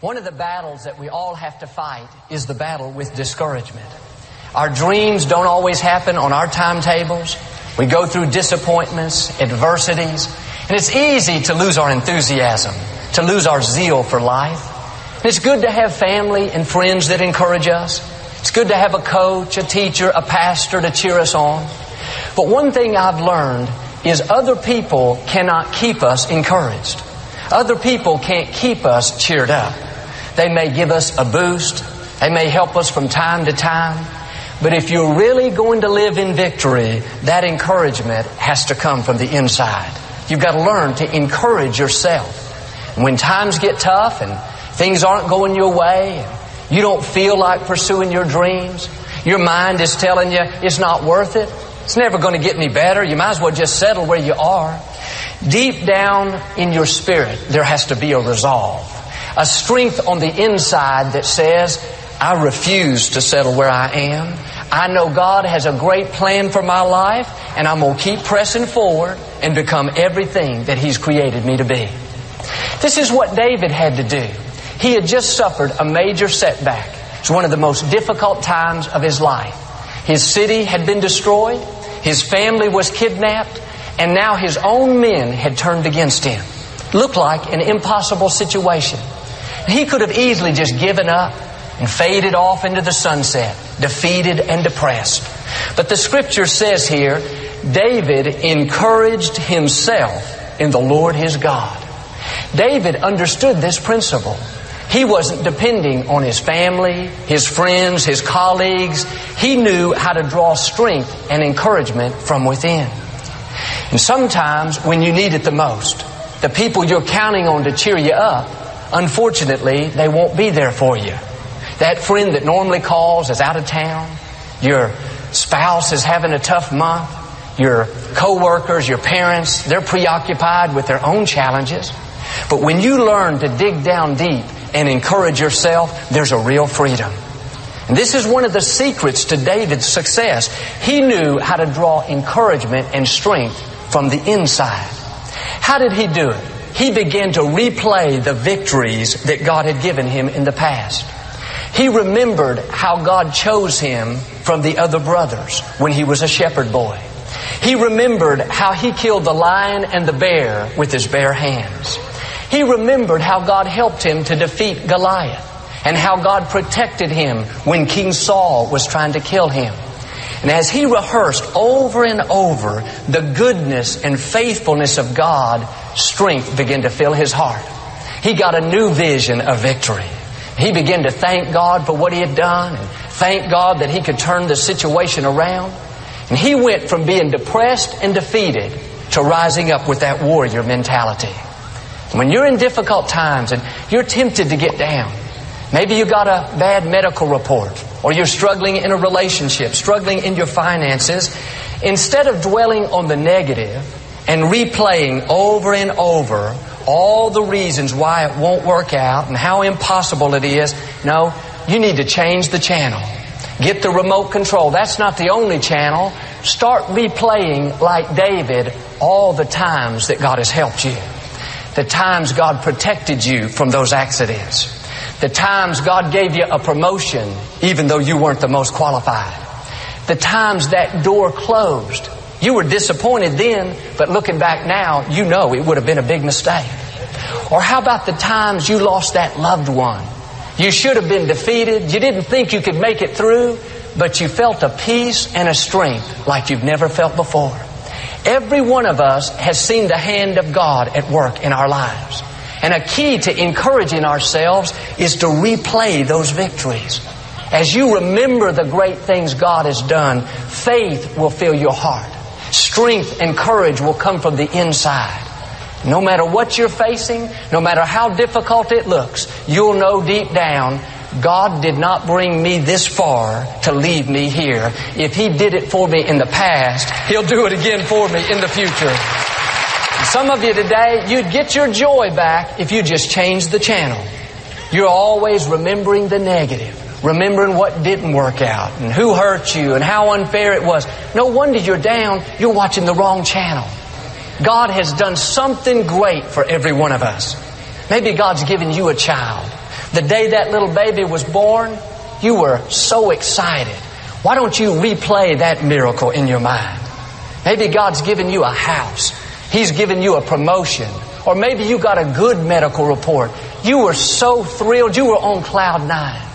One of the battles that we all have to fight is the battle with discouragement. Our dreams don't always happen on our timetables. We go through disappointments, adversities, and it's easy to lose our enthusiasm, to lose our zeal for life. And it's good to have family and friends that encourage us. It's good to have a coach, a teacher, a pastor to cheer us on. But one thing I've learned is other people cannot keep us encouraged. Other people can't keep us cheered up. They may give us a boost. They may help us from time to time. But if you're really going to live in victory, that encouragement has to come from the inside. You've got to learn to encourage yourself. when times get tough and things aren't going your way, and you don't feel like pursuing your dreams, your mind is telling you it's not worth it, it's never going to get any better, you might as well just settle where you are. Deep down in your spirit, there has to be a resolve, a strength on the inside that says, I refuse to settle where I am. I know God has a great plan for my life, and I'm going to keep pressing forward and become everything that He's created me to be. This is what David had to do. He had just suffered a major setback. It's one of the most difficult times of his life. His city had been destroyed, his family was kidnapped, and now his own men had turned against him. Looked like an impossible situation. He could have easily just given up and faded off into the sunset, defeated and depressed. But the scripture says here, David encouraged himself in the Lord his God. David understood this principle. He wasn't depending on his family, his friends, his colleagues. He knew how to draw strength and encouragement from within. And sometimes when you need it the most, the people you're counting on to cheer you up, unfortunately, they won't be there for you. That friend that normally calls is out of town. Your spouse is having a tough month. Your coworkers, your parents, they're preoccupied with their own challenges. But when you learn to dig down deep and encourage yourself, there's a real freedom. And this is one of the secrets to David's success. He knew how to draw encouragement and strength from the inside. How did he do it? He began to replay the victories that God had given him in the past. He remembered how God chose him from the other brothers when he was a shepherd boy. He remembered how he killed the lion and the bear with his bare hands. He remembered how God helped him to defeat Goliath and how God protected him when King Saul was trying to kill him. And as he rehearsed over and over the goodness and faithfulness of God, strength began to fill his heart. He got a new vision of victory. He began to thank God for what he had done and thank God that he could turn the situation around. And he went from being depressed and defeated to rising up with that warrior mentality. When you're in difficult times and you're tempted to get down, maybe you got a bad medical report or you're struggling in a relationship, struggling in your finances, instead of dwelling on the negative and replaying over and over all the reasons why it won't work out and how impossible it is. No, you need to change the channel. Get the remote control. That's not the only channel. Start replaying like David all the times that God has helped you. The times God protected you from those accidents. The times God gave you a promotion even though you weren't the most qualified. The times that door closed you were disappointed then, but looking back now, you know it would have been a big mistake. Or how about the times you lost that loved one? You should have been defeated. You didn't think you could make it through, but you felt a peace and a strength like you've never felt before. Every one of us has seen the hand of God at work in our lives. And a key to encouraging ourselves is to replay those victories. As you remember the great things God has done, faith will fill your heart. Strength and courage will come from the inside. No matter what you're facing, no matter how difficult it looks, you'll know deep down God did not bring me this far to leave me here. If He did it for me in the past, He'll do it again for me in the future. Some of you today, you'd get your joy back if you just changed the channel. You're always remembering the negative remembering what didn't work out and who hurt you and how unfair it was. No wonder you're down. You're watching the wrong channel. God has done something great for every one of us. Maybe God's given you a child. The day that little baby was born, you were so excited. Why don't you replay that miracle in your mind? Maybe God's given you a house. He's given you a promotion. Or maybe you got a good medical report. You were so thrilled. You were on cloud nine.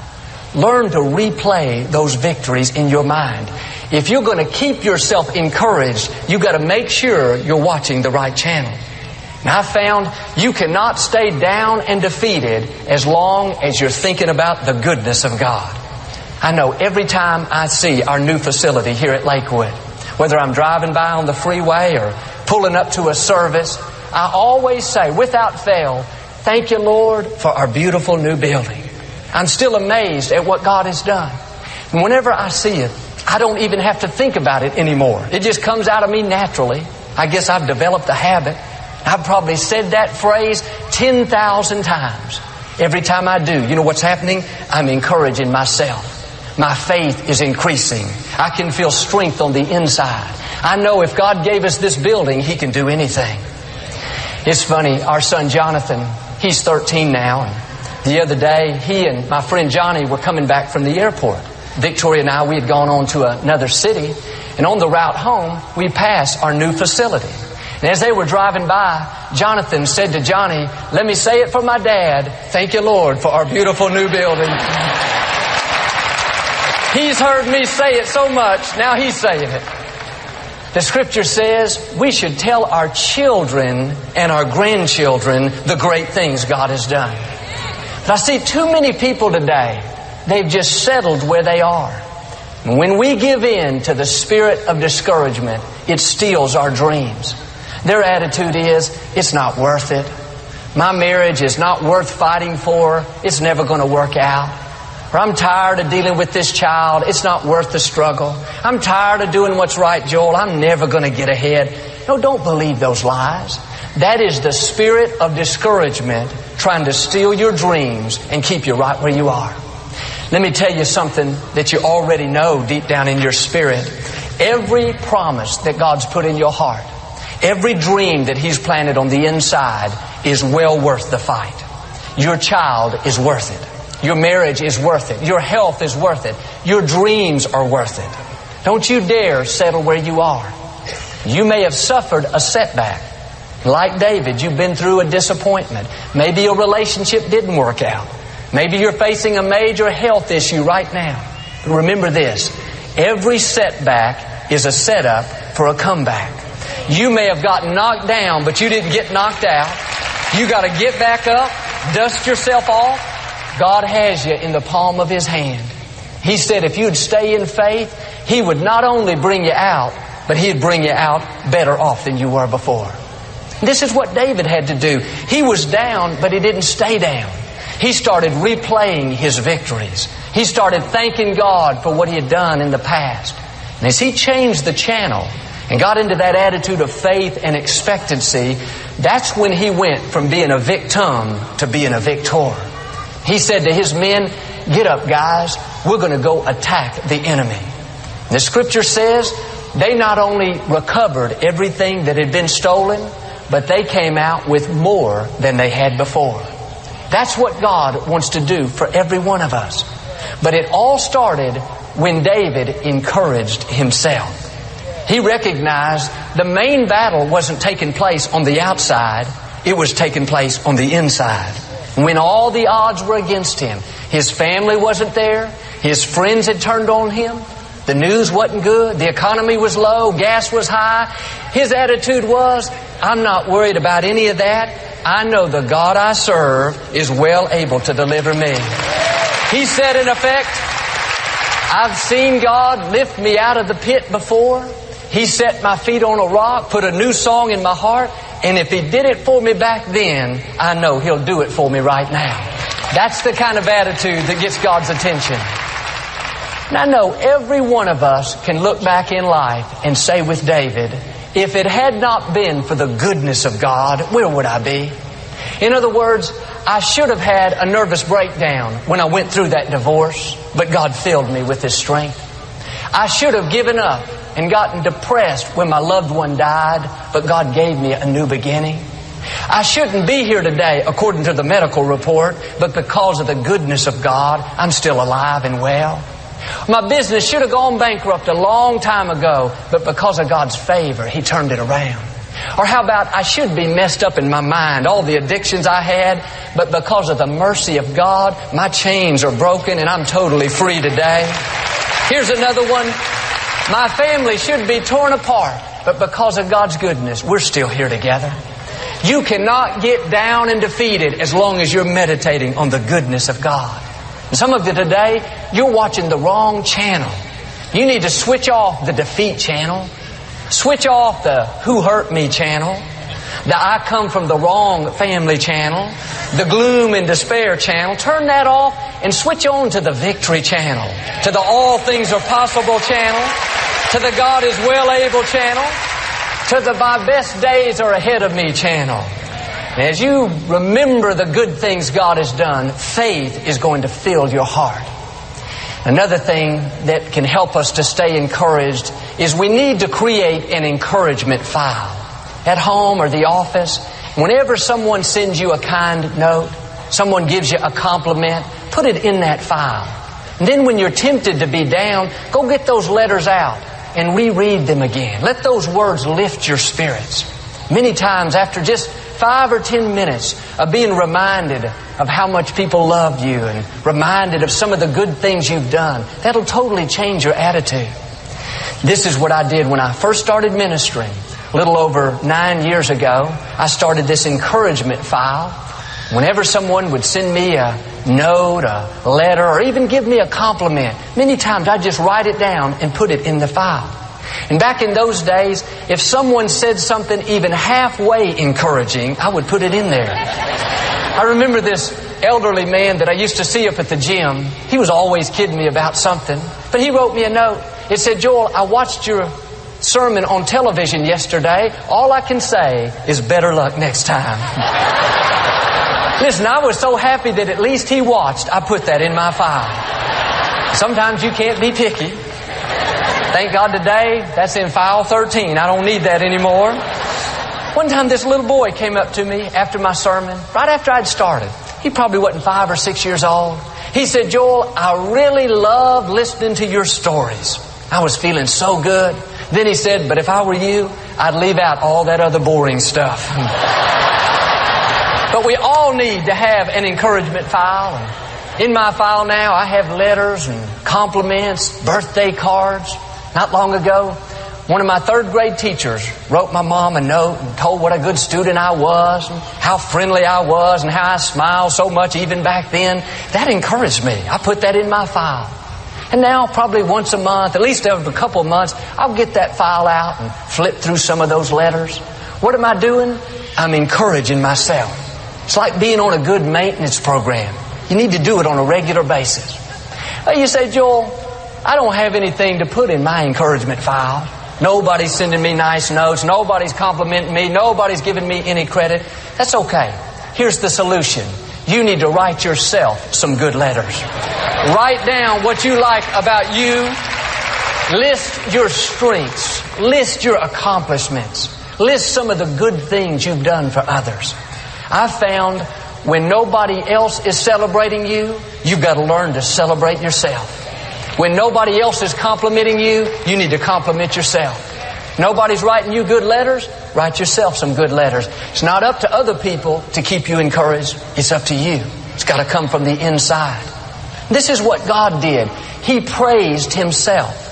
Learn to replay those victories in your mind. If you're going to keep yourself encouraged, you've got to make sure you're watching the right channel. Now I found you cannot stay down and defeated as long as you're thinking about the goodness of God. I know every time I see our new facility here at Lakewood, whether I'm driving by on the freeway or pulling up to a service, I always say, without fail, thank you, Lord, for our beautiful new building. I'm still amazed at what God has done. And whenever I see it, I don't even have to think about it anymore. It just comes out of me naturally. I guess I've developed a habit. I've probably said that phrase 10,000 times. Every time I do, you know what's happening? I'm encouraging myself. My faith is increasing. I can feel strength on the inside. I know if God gave us this building, He can do anything. It's funny, our son Jonathan, he's 13 now, the other day, he and my friend Johnny were coming back from the airport. Victoria and I, we had gone on to another city, and on the route home, we passed our new facility. And as they were driving by, Jonathan said to Johnny, let me say it for my dad. Thank you, Lord, for our beautiful new building. He's heard me say it so much, now he's saying it. The scripture says we should tell our children and our grandchildren the great things God has done. But I see too many people today, they've just settled where they are. when we give in to the spirit of discouragement, it steals our dreams. Their attitude is, it's not worth it. My marriage is not worth fighting for. It's never going to work out. Or I'm tired of dealing with this child. It's not worth the struggle. I'm tired of doing what's right, Joel. I'm never going to get ahead. No, don't believe those lies. That is the spirit of discouragement trying to steal your dreams and keep you right where you are. Let me tell you something that you already know deep down in your spirit. Every promise that God's put in your heart Every dream that He's planted on the inside is well worth the fight. Your child is worth it. Your marriage is worth it. Your health is worth it. Your dreams are worth it. Don't you dare settle where you are. You may have suffered a setback. Like David, you've been through a disappointment. Maybe your relationship didn't work out. Maybe you're facing a major health issue right now. But remember this. Every setback is a setup for a comeback. You may have gotten knocked down, but you didn't get knocked out. You got to get back up, dust yourself off. God has you in the palm of His hand. He said if you'd stay in faith, He would not only bring you out, but He'd bring you out better off than you were before. This is what David had to do. He was down, but he didn't stay down. He started replaying his victories. He started thanking God for what he had done in the past. And as he changed the channel, and got into that attitude of faith and expectancy, that's when he went from being a victim to being a victor. He said to his men, get up guys, we're going to go attack the enemy. The scripture says they not only recovered everything that had been stolen, but they came out with more than they had before. That's what God wants to do for every one of us. But it all started when David encouraged himself. He recognized the main battle wasn't taking place on the outside, it was taking place on the inside. When all the odds were against him, his family wasn't there, his friends had turned on him, the news wasn't good, the economy was low, gas was high. His attitude was, I'm not worried about any of that. I know the God I serve is well able to deliver me. He said in effect, I've seen God lift me out of the pit before. He set my feet on a rock, put a new song in my heart, and if He did it for me back then, I know He'll do it for me right now. That's the kind of attitude that gets God's attention. And I know every one of us can look back in life and say with David, if it had not been for the goodness of God, where would I be? In other words, I should have had a nervous breakdown when I went through that divorce, but God filled me with His strength. I should have given up and gotten depressed when my loved one died, but God gave me a new beginning. I shouldn't be here today according to the medical report, but because of the goodness of God, I'm still alive and well. My business should have gone bankrupt a long time ago, but because of God's favor, He turned it around. Or how about I should be messed up in my mind, all the addictions I had, but because of the mercy of God, my chains are broken and I'm totally free today. Here's another one. My family should be torn apart, but because of God's goodness, we're still here together. You cannot get down and defeated as long as you're meditating on the goodness of God. Some of you today, you're watching the wrong channel. You need to switch off the defeat channel. Switch off the who hurt me channel. The I come from the wrong family channel. The gloom and despair channel. Turn that off and switch on to the victory channel. To the all things are possible channel. To the God is well able channel to the My Best Days Are Ahead of Me channel. As you remember the good things God has done, faith is going to fill your heart. Another thing that can help us to stay encouraged is we need to create an encouragement file. At home or the office, whenever someone sends you a kind note, someone gives you a compliment, put it in that file. And then when you're tempted to be down, go get those letters out and reread them again. Let those words lift your spirits. Many times after just five or ten minutes of being reminded of how much people love you and reminded of some of the good things you've done, that'll totally change your attitude. This is what I did when I first started ministering. A little over nine years ago, I started this encouragement file. Whenever someone would send me a note, a letter, or even give me a compliment. Many times I'd just write it down and put it in the file. And back in those days, if someone said something even halfway encouraging, I would put it in there. I remember this elderly man that I used to see up at the gym. He was always kidding me about something. But he wrote me a note. It said, Joel, I watched your sermon on television yesterday. All I can say is better luck next time. Listen, I was so happy that at least he watched. I put that in my file. Sometimes you can't be picky. Thank God today, that's in file 13. I don't need that anymore. One time this little boy came up to me after my sermon, right after I'd started. He probably wasn't five or six years old. He said, Joel, I really love listening to your stories. I was feeling so good. Then he said, but if I were you, I'd leave out all that other boring stuff. But we all need to have an encouragement file. In my file now, I have letters and compliments, birthday cards. Not long ago, one of my third grade teachers wrote my mom a note and told what a good student I was and how friendly I was and how I smiled so much even back then. That encouraged me. I put that in my file. And now, probably once a month, at least every couple months, I'll get that file out and flip through some of those letters. What am I doing? I'm encouraging myself. It's like being on a good maintenance program. You need to do it on a regular basis. You say, Joel, I don't have anything to put in my encouragement file. Nobody's sending me nice notes. Nobody's complimenting me. Nobody's giving me any credit. That's okay. Here's the solution. You need to write yourself some good letters. Write down what you like about you. List your strengths. List your accomplishments. List some of the good things you've done for others. I found when nobody else is celebrating you, you've got to learn to celebrate yourself. When nobody else is complimenting you, you need to compliment yourself. Nobody's writing you good letters, write yourself some good letters. It's not up to other people to keep you encouraged. It's up to you. It's got to come from the inside. This is what God did. He praised Himself.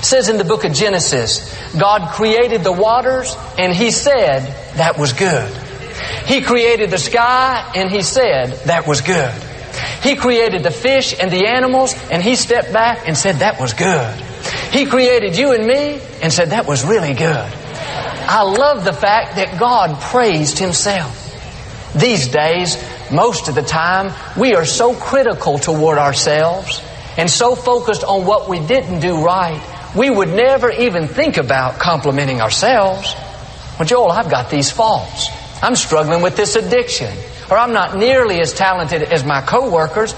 It says in the book of Genesis, God created the waters and He said that was good. He created the sky and He said that was good. He created the fish and the animals and He stepped back and said that was good. He created you and me and said that was really good. I love the fact that God praised Himself. These days, most of the time, we are so critical toward ourselves and so focused on what we didn't do right, we would never even think about complimenting ourselves. Well, Joel, I've got these faults. I'm struggling with this addiction. Or I'm not nearly as talented as my coworkers.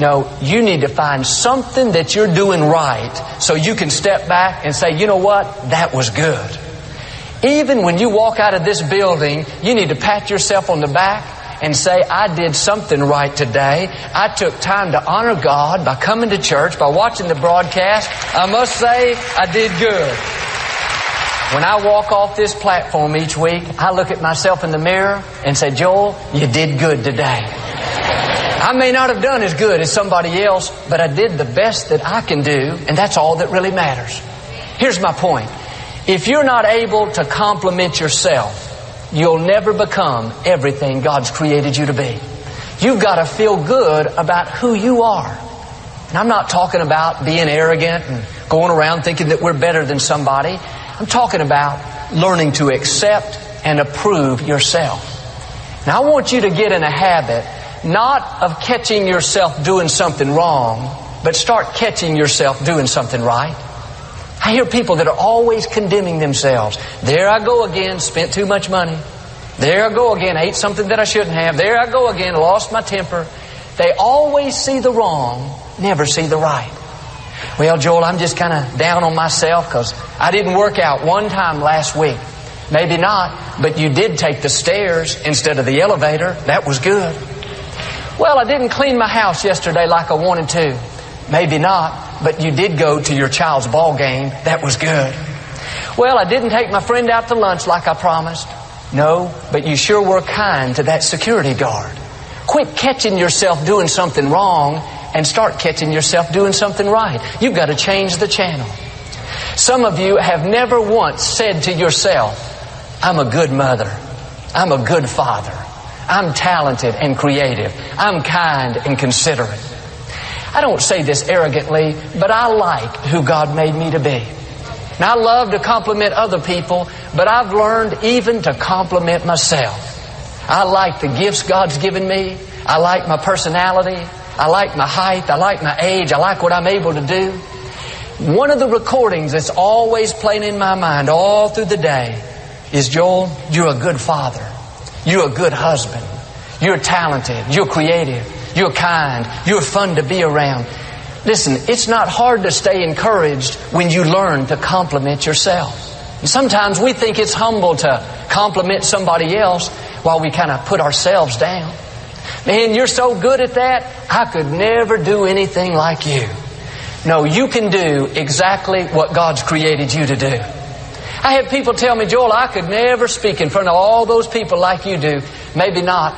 No, you need to find something that you're doing right so you can step back and say, you know what? That was good. Even when you walk out of this building, you need to pat yourself on the back and say, I did something right today. I took time to honor God by coming to church, by watching the broadcast. I must say, I did good. When I walk off this platform each week, I look at myself in the mirror and say, Joel, you did good today. I may not have done as good as somebody else, but I did the best that I can do, and that's all that really matters. Here's my point. If you're not able to compliment yourself, you'll never become everything God's created you to be. You've got to feel good about who you are. And I'm not talking about being arrogant and going around thinking that we're better than somebody. I'm talking about learning to accept and approve yourself. Now I want you to get in a habit not of catching yourself doing something wrong, but start catching yourself doing something right. I hear people that are always condemning themselves. There I go again, spent too much money. There I go again, ate something that I shouldn't have. There I go again, lost my temper. They always see the wrong, never see the right. Well, Joel, I'm just kind of down on myself because I didn't work out one time last week. Maybe not, but you did take the stairs instead of the elevator. That was good. Well, I didn't clean my house yesterday like I wanted to. Maybe not, but you did go to your child's ball game. That was good. Well, I didn't take my friend out to lunch like I promised. No, but you sure were kind to that security guard. Quit catching yourself doing something wrong and start catching yourself doing something right. You've got to change the channel. Some of you have never once said to yourself, I'm a good mother. I'm a good father. I'm talented and creative. I'm kind and considerate. I don't say this arrogantly, but I like who God made me to be. And I love to compliment other people, but I've learned even to compliment myself. I like the gifts God's given me. I like my personality. I like my height. I like my age. I like what I'm able to do. One of the recordings that's always playing in my mind all through the day is Joel, you're a good father. You're a good husband. You're talented. You're creative. You're kind. You're fun to be around. Listen, it's not hard to stay encouraged when you learn to compliment yourself. Sometimes we think it's humble to compliment somebody else while we kind of put ourselves down. Man, you're so good at that, I could never do anything like you. No, you can do exactly what God's created you to do. I have people tell me, Joel, I could never speak in front of all those people like you do. Maybe not,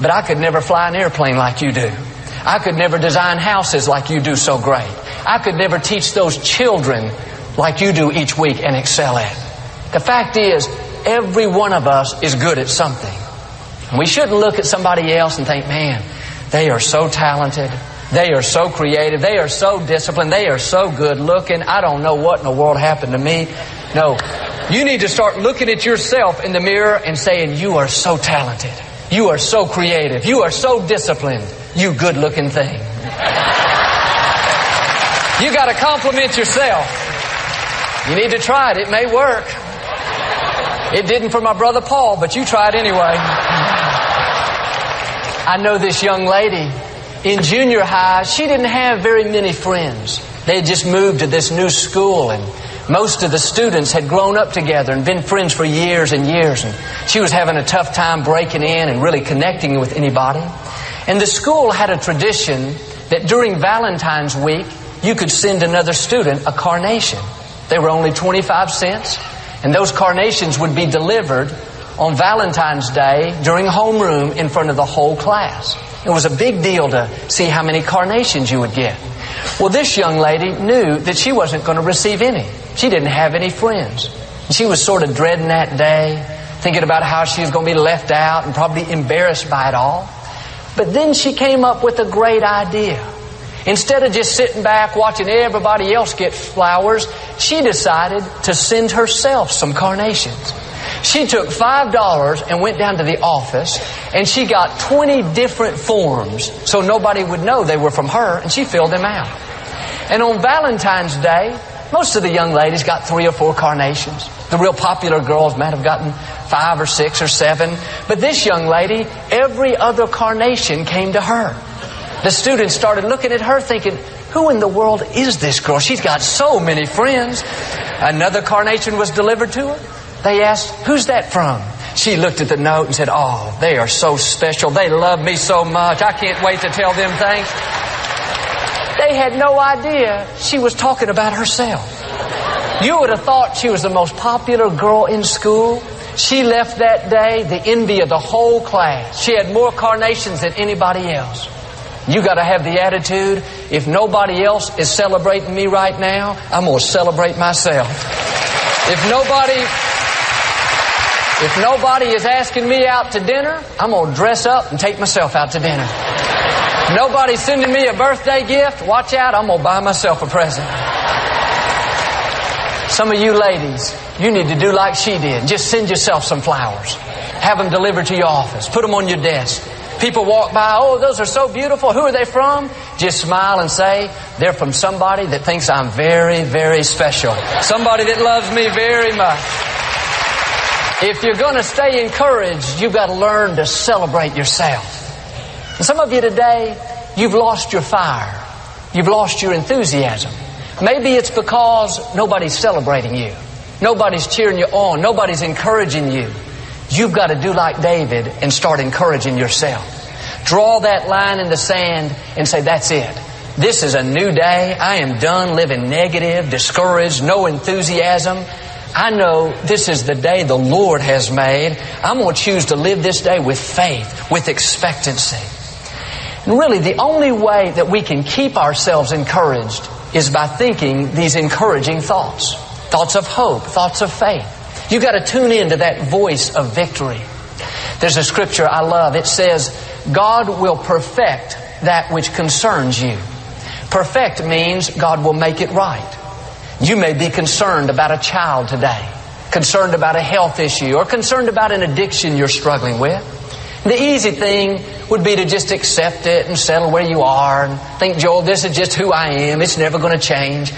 but I could never fly an airplane like you do. I could never design houses like you do so great. I could never teach those children like you do each week and excel at. The fact is, every one of us is good at something. We shouldn't look at somebody else and think, man, they are so talented. They are so creative. They are so disciplined. They are so good looking. I don't know what in the world happened to me. No. You need to start looking at yourself in the mirror and saying, you are so talented. You are so creative. You are so disciplined. You good looking thing. you got to compliment yourself. You need to try it. It may work. It didn't for my brother Paul, but you it anyway. I know this young lady in junior high, she didn't have very many friends. They had just moved to this new school and most of the students had grown up together and been friends for years and years and she was having a tough time breaking in and really connecting with anybody. And the school had a tradition that during Valentine's week, you could send another student a carnation. They were only 25 cents and those carnations would be delivered on Valentine's Day during homeroom in front of the whole class. It was a big deal to see how many carnations you would get. Well, this young lady knew that she wasn't going to receive any. She didn't have any friends. She was sort of dreading that day, thinking about how she was going to be left out and probably embarrassed by it all. But then she came up with a great idea. Instead of just sitting back watching everybody else get flowers, she decided to send herself some carnations. She took $5 and went down to the office and she got 20 different forms so nobody would know they were from her and she filled them out. And on Valentine's Day, most of the young ladies got three or four carnations. The real popular girls might have gotten five or six or seven. But this young lady, every other carnation came to her. The students started looking at her thinking, who in the world is this girl? She's got so many friends. Another carnation was delivered to her. They asked, who's that from? She looked at the note and said, oh, they are so special. They love me so much. I can't wait to tell them things. They had no idea she was talking about herself. You would have thought she was the most popular girl in school. She left that day the envy of the whole class. She had more carnations than anybody else. You got to have the attitude if nobody else is celebrating me right now, I'm going to celebrate myself. If nobody if nobody is asking me out to dinner, I'm going to dress up and take myself out to dinner. Nobody's sending me a birthday gift, watch out, I'm going to buy myself a present. Some of you ladies, you need to do like she did. Just send yourself some flowers. Have them delivered to your office. Put them on your desk. People walk by, oh, those are so beautiful. Who are they from? Just smile and say, they're from somebody that thinks I'm very, very special. Somebody that loves me very much. If you're going to stay encouraged, you've got to learn to celebrate yourself. And some of you today, you've lost your fire. You've lost your enthusiasm. Maybe it's because nobody's celebrating you. Nobody's cheering you on. Nobody's encouraging you. You've got to do like David and start encouraging yourself. Draw that line in the sand and say, that's it. This is a new day. I am done living negative, discouraged, no enthusiasm. I know this is the day the Lord has made. I'm going to choose to live this day with faith, with expectancy. And really, the only way that we can keep ourselves encouraged is by thinking these encouraging thoughts. Thoughts of hope, thoughts of faith. You got to tune into that voice of victory. There's a scripture I love. It says, God will perfect that which concerns you. Perfect means God will make it right. You may be concerned about a child today, concerned about a health issue, or concerned about an addiction you're struggling with. The easy thing would be to just accept it and settle where you are and think, Joel, this is just who I am. It's never going to change.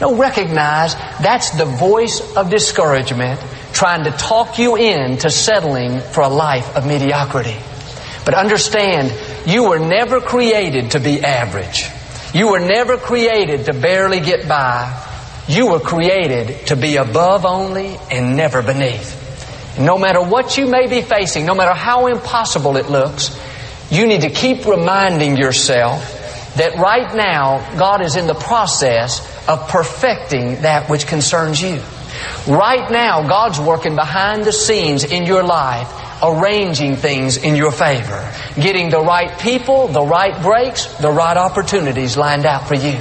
No, recognize that's the voice of discouragement trying to talk you into settling for a life of mediocrity. But understand, you were never created to be average. You were never created to barely get by. You were created to be above only and never beneath. No matter what you may be facing, no matter how impossible it looks, you need to keep reminding yourself that right now God is in the process of perfecting that which concerns you. Right now, God's working behind the scenes in your life, arranging things in your favor, getting the right people, the right breaks, the right opportunities lined out for you.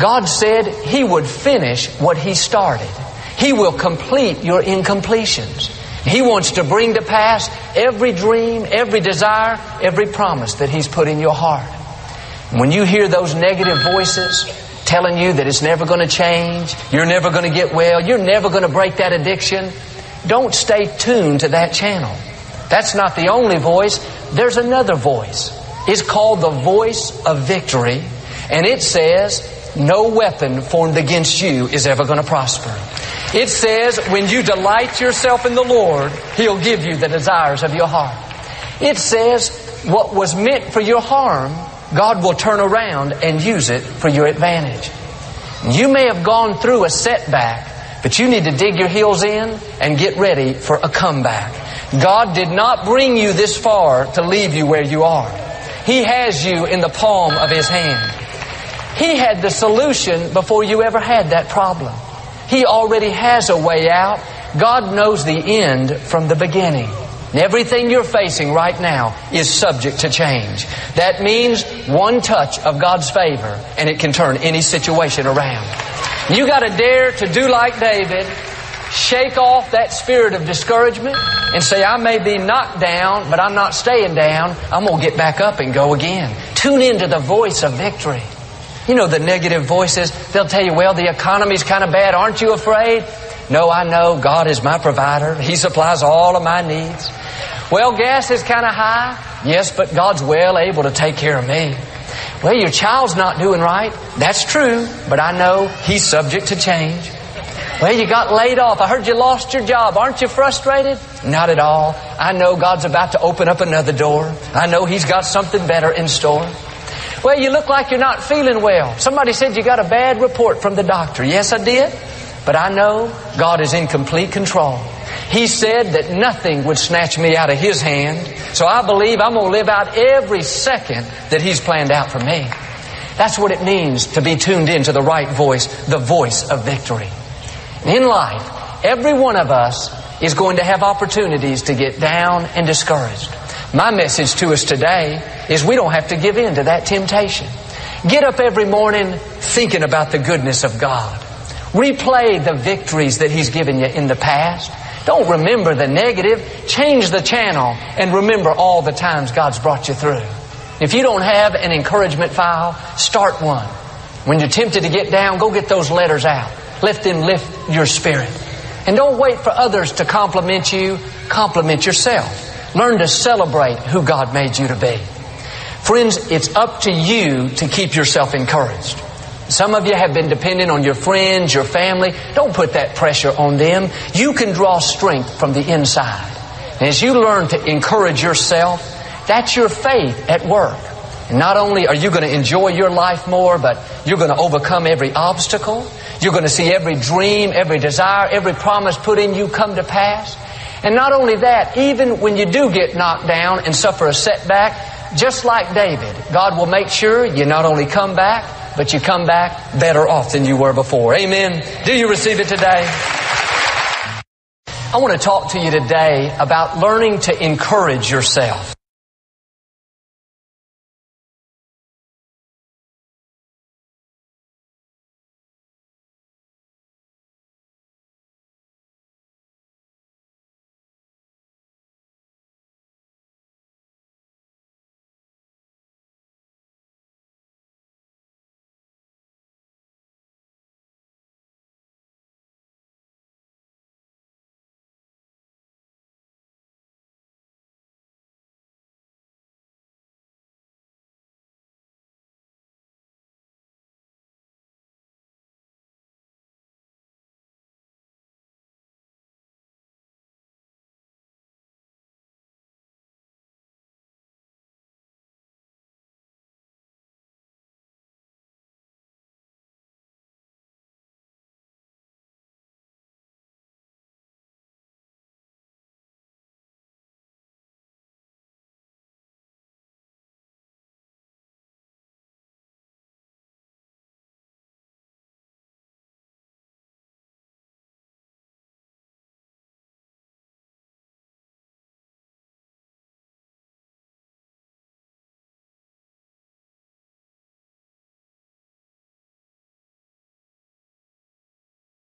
God said He would finish what He started. He will complete your incompletions. He wants to bring to pass every dream, every desire, every promise that He's put in your heart. When you hear those negative voices telling you that it's never going to change, you're never going to get well, you're never going to break that addiction, don't stay tuned to that channel. That's not the only voice. There's another voice. It's called the voice of victory, and it says, no weapon formed against you is ever going to prosper. It says, when you delight yourself in the Lord, He'll give you the desires of your heart. It says, what was meant for your harm, God will turn around and use it for your advantage. You may have gone through a setback, but you need to dig your heels in and get ready for a comeback. God did not bring you this far to leave you where you are. He has you in the palm of His hand. He had the solution before you ever had that problem. He already has a way out. God knows the end from the beginning. Everything you're facing right now is subject to change. That means one touch of God's favor and it can turn any situation around. You gotta dare to do like David, shake off that spirit of discouragement and say, I may be knocked down, but I'm not staying down. I'm gonna get back up and go again. Tune into the voice of victory. You know the negative voices, they'll tell you, well, the economy's kind of bad. Aren't you afraid? No, I know God is my provider. He supplies all of my needs. Well, gas is kind of high. Yes, but God's well able to take care of me. Well, your child's not doing right. That's true, but I know He's subject to change. Well, you got laid off. I heard you lost your job. Aren't you frustrated? Not at all. I know God's about to open up another door. I know He's got something better in store. Well, you look like you're not feeling well. Somebody said you got a bad report from the doctor. Yes, I did. But I know God is in complete control. He said that nothing would snatch me out of His hand. So I believe I'm going to live out every second that He's planned out for me. That's what it means to be tuned into the right voice, the voice of victory. In life, every one of us is going to have opportunities to get down and discouraged. My message to us today is we don't have to give in to that temptation. Get up every morning thinking about the goodness of God. Replay the victories that He's given you in the past. Don't remember the negative. Change the channel and remember all the times God's brought you through. If you don't have an encouragement file, start one. When you're tempted to get down, go get those letters out. Let them lift your spirit. And don't wait for others to compliment you. Compliment yourself. Learn to celebrate who God made you to be. Friends, it's up to you to keep yourself encouraged. Some of you have been dependent on your friends, your family. Don't put that pressure on them. You can draw strength from the inside. And as you learn to encourage yourself, that's your faith at work. And not only are you going to enjoy your life more, but you're going to overcome every obstacle. You're going to see every dream, every desire, every promise put in you come to pass. And not only that, even when you do get knocked down and suffer a setback, just like David, God will make sure you not only come back, but you come back better off than you were before. Amen. Do you receive it today? I want to talk to you today about learning to encourage yourself.